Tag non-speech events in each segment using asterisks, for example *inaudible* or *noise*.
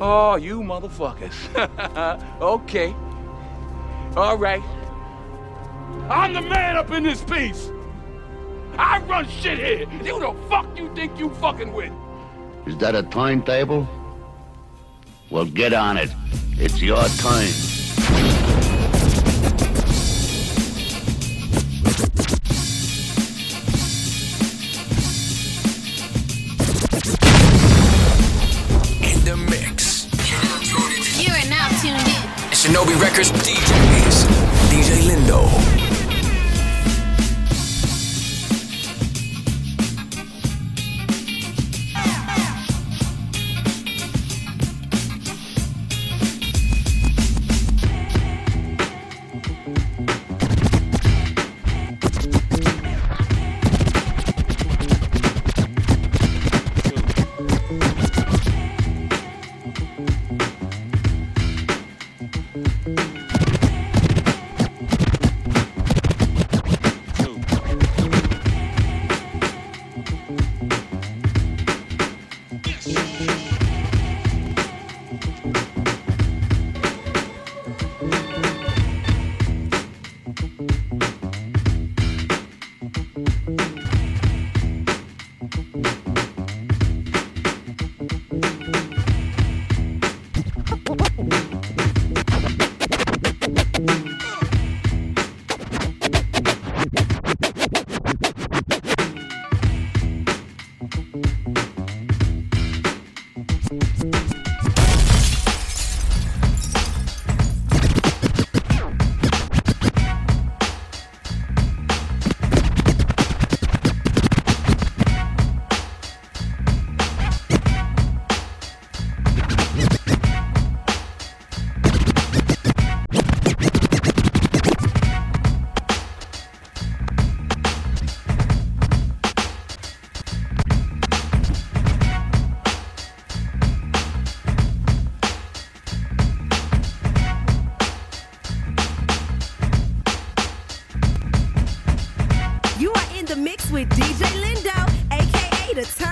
Oh, you motherfuckers. *laughs* okay. All right. I'm the man up in this piece. I run shit here. Who the fuck you think you fucking with? Is that a timetable? Well, get on it. It's your time. Shinobi Recordz the time.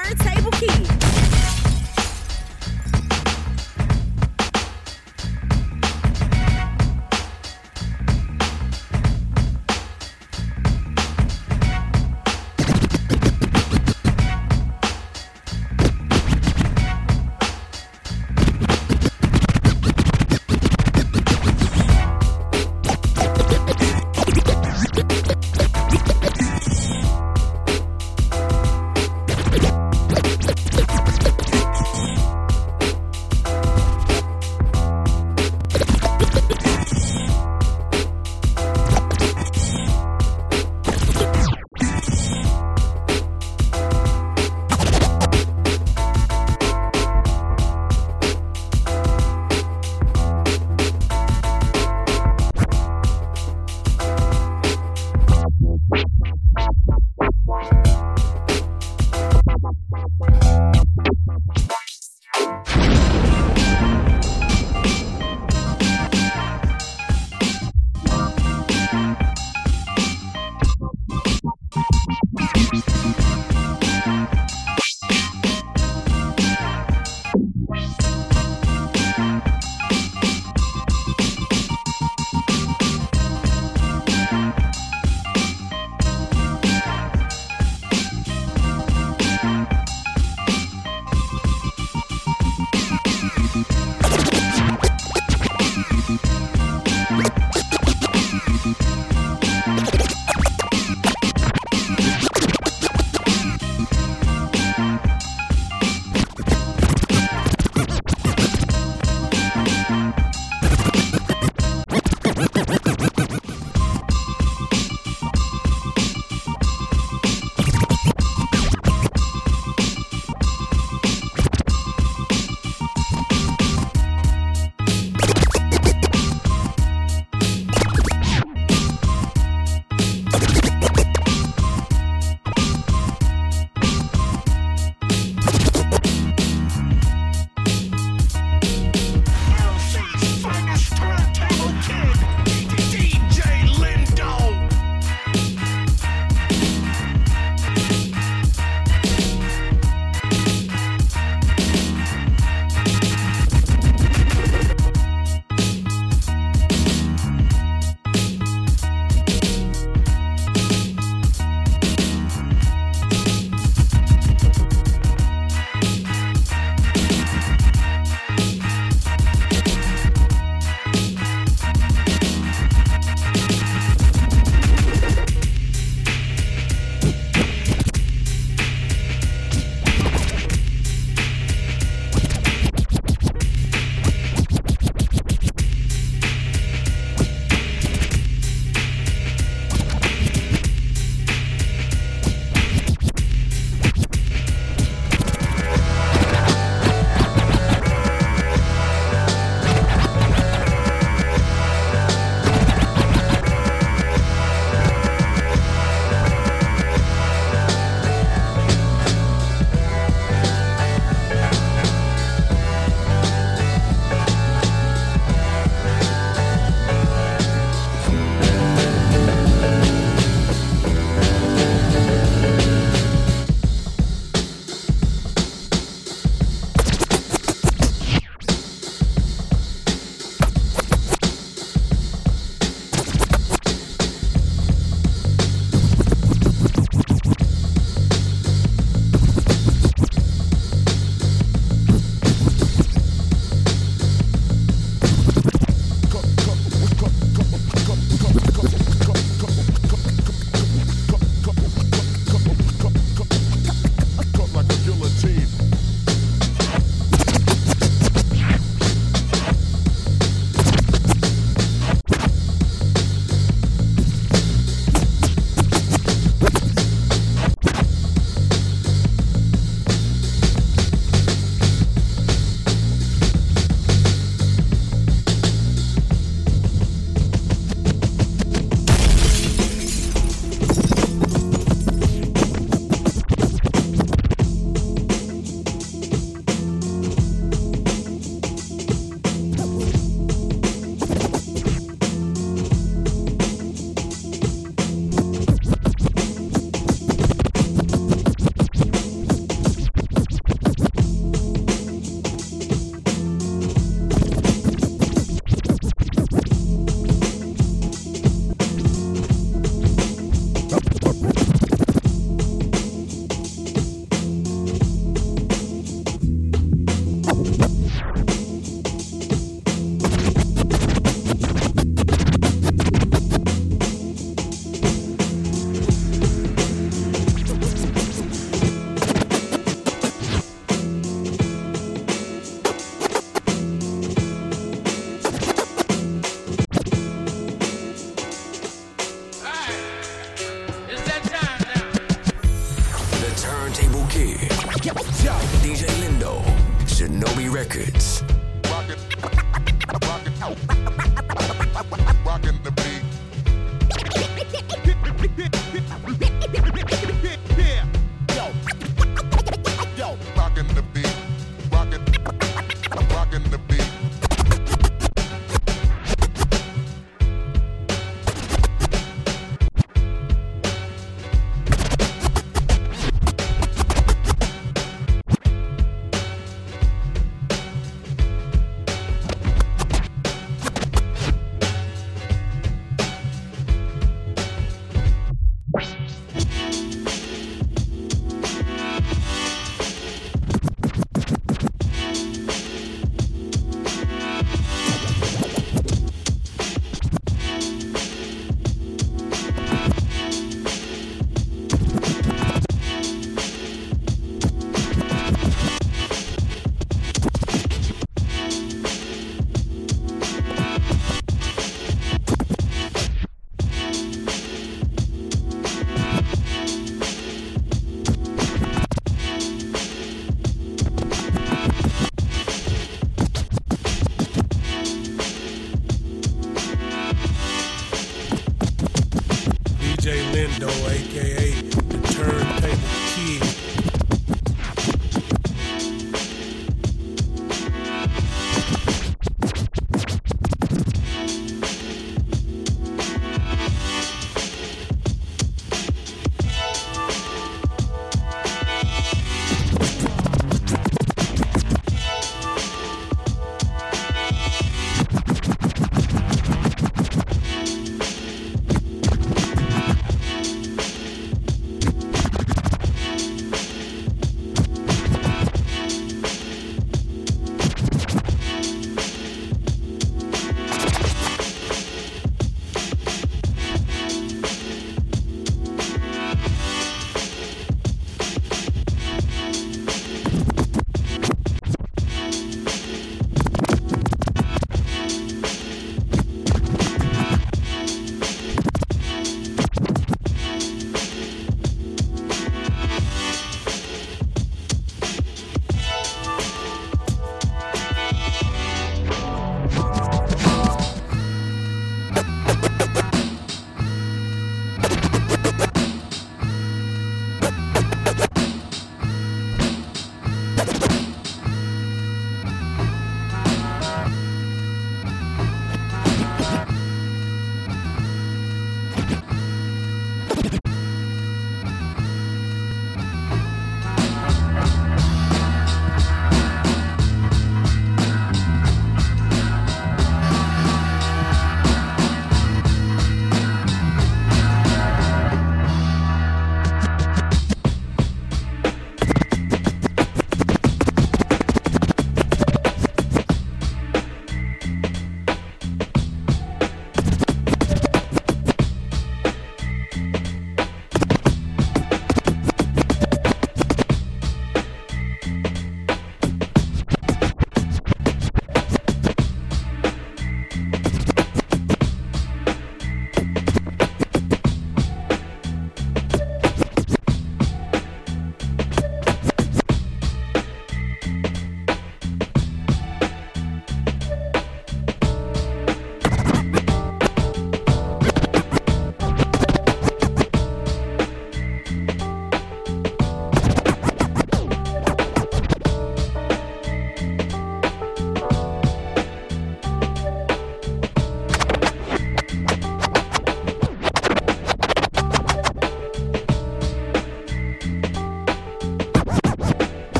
Table Kid, DJ Lindo, Shinobi Recordz. The beat.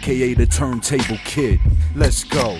Aka the Turntable Kid. Let's go.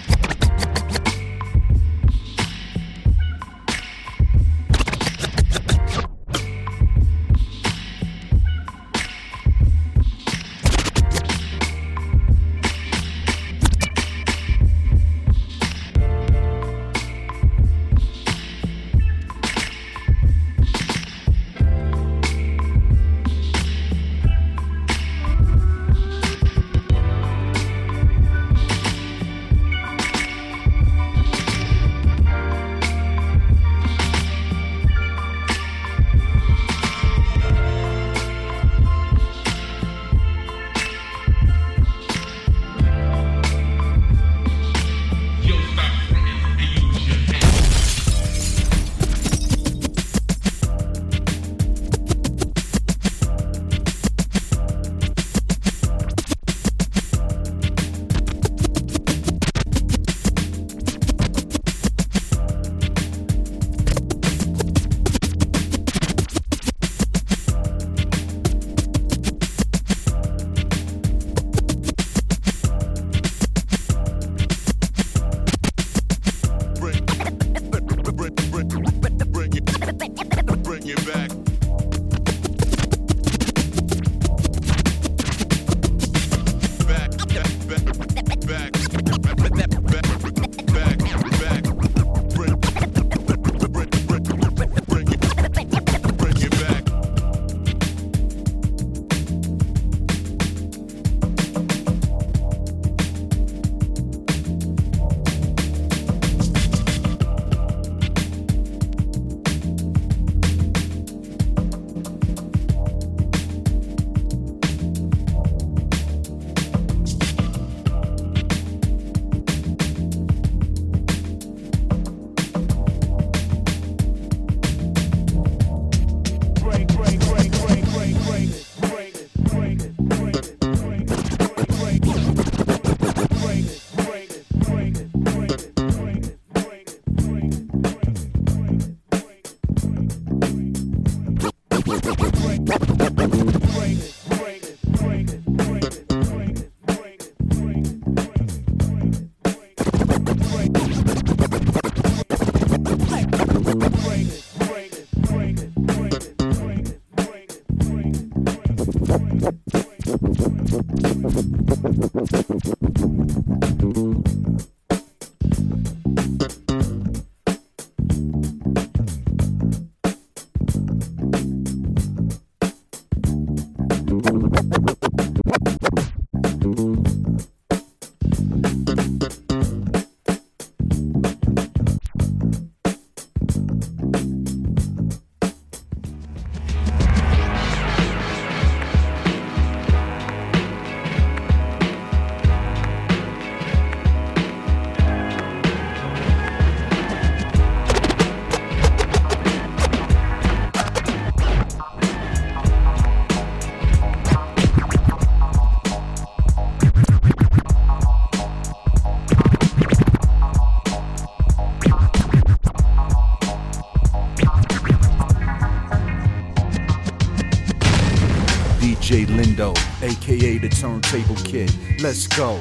Turntable Kid. Let's go.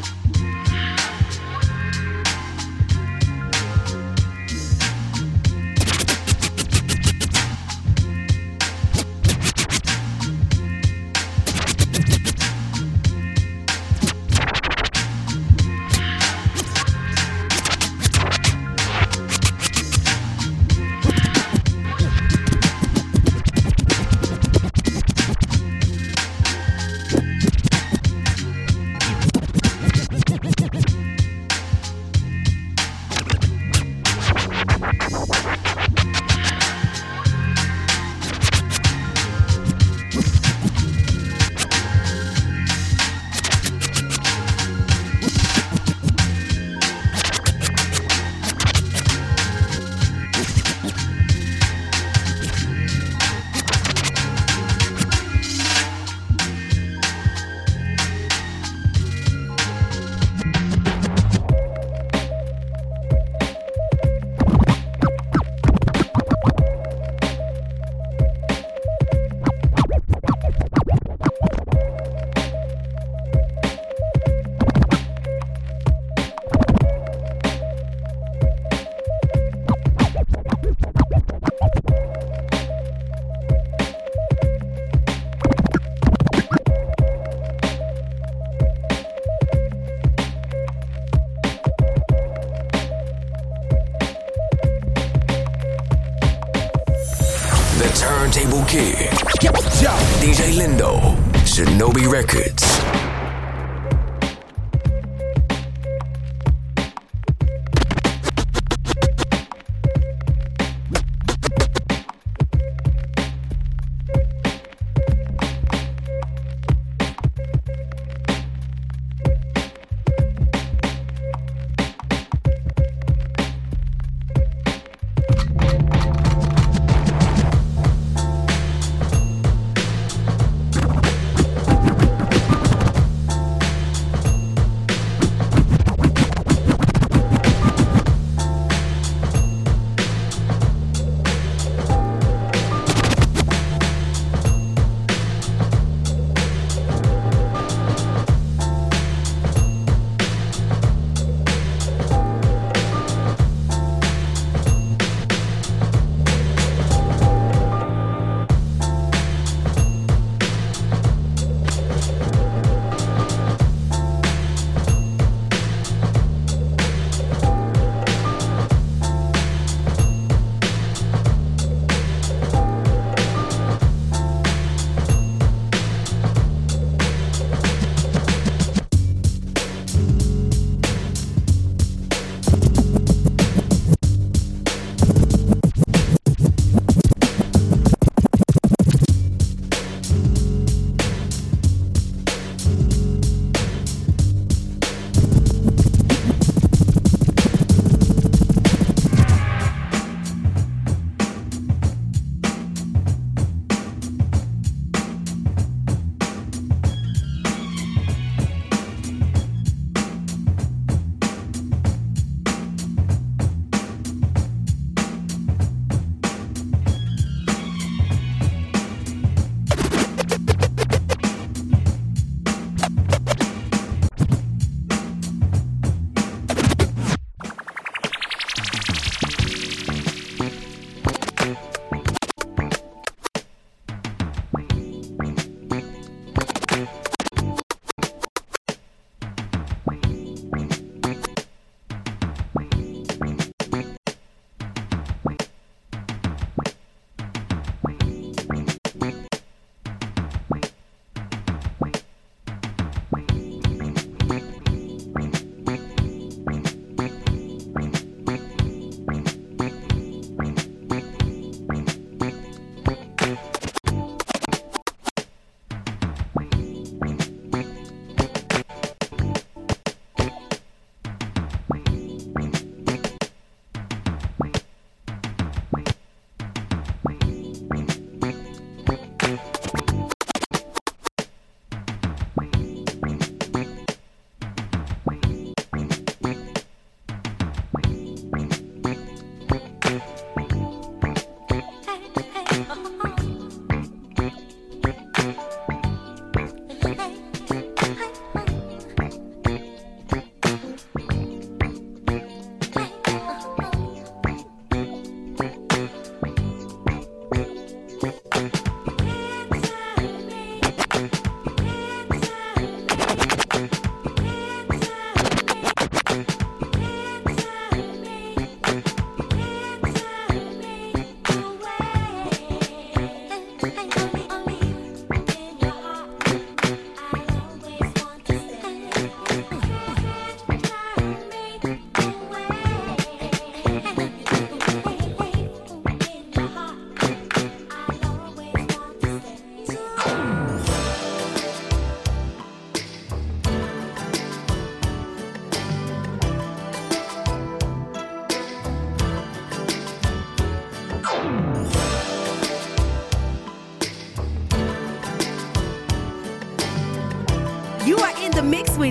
DJ Lindo. Shinobi Recordz.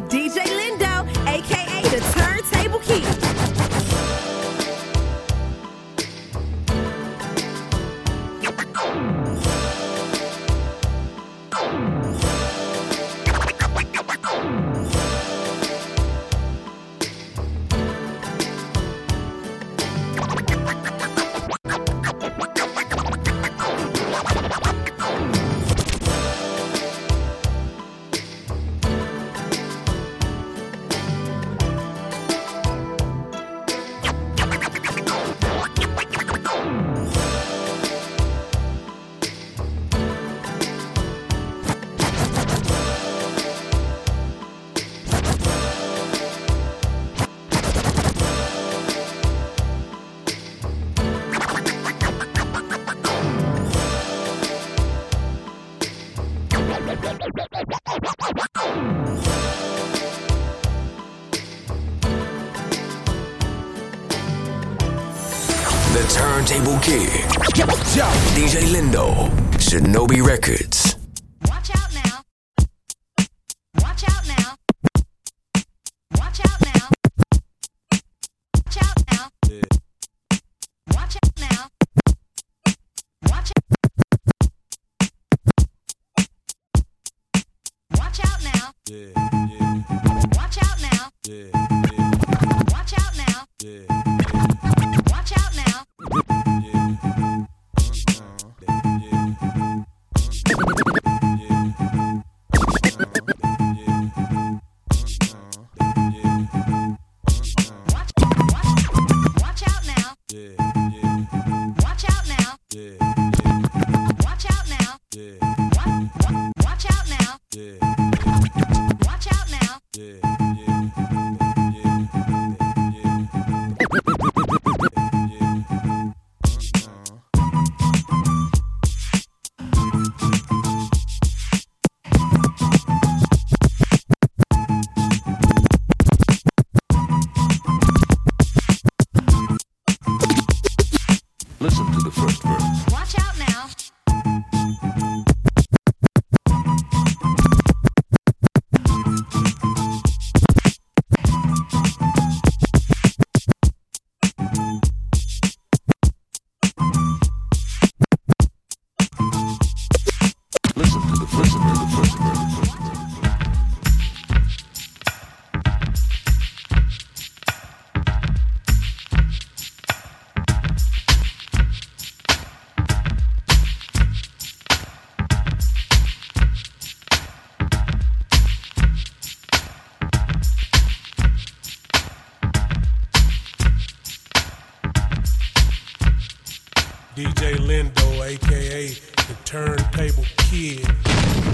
With DJ Lindo, Kid. DJ Lindo. Shinobi Recordz. Watch out now. Watch out now. Watch out now. Watch out now. Watch out now. Watch out. Watch out now. Watch out now. Watch out now. Watch DJ Lindo, aka the Turntable Kid.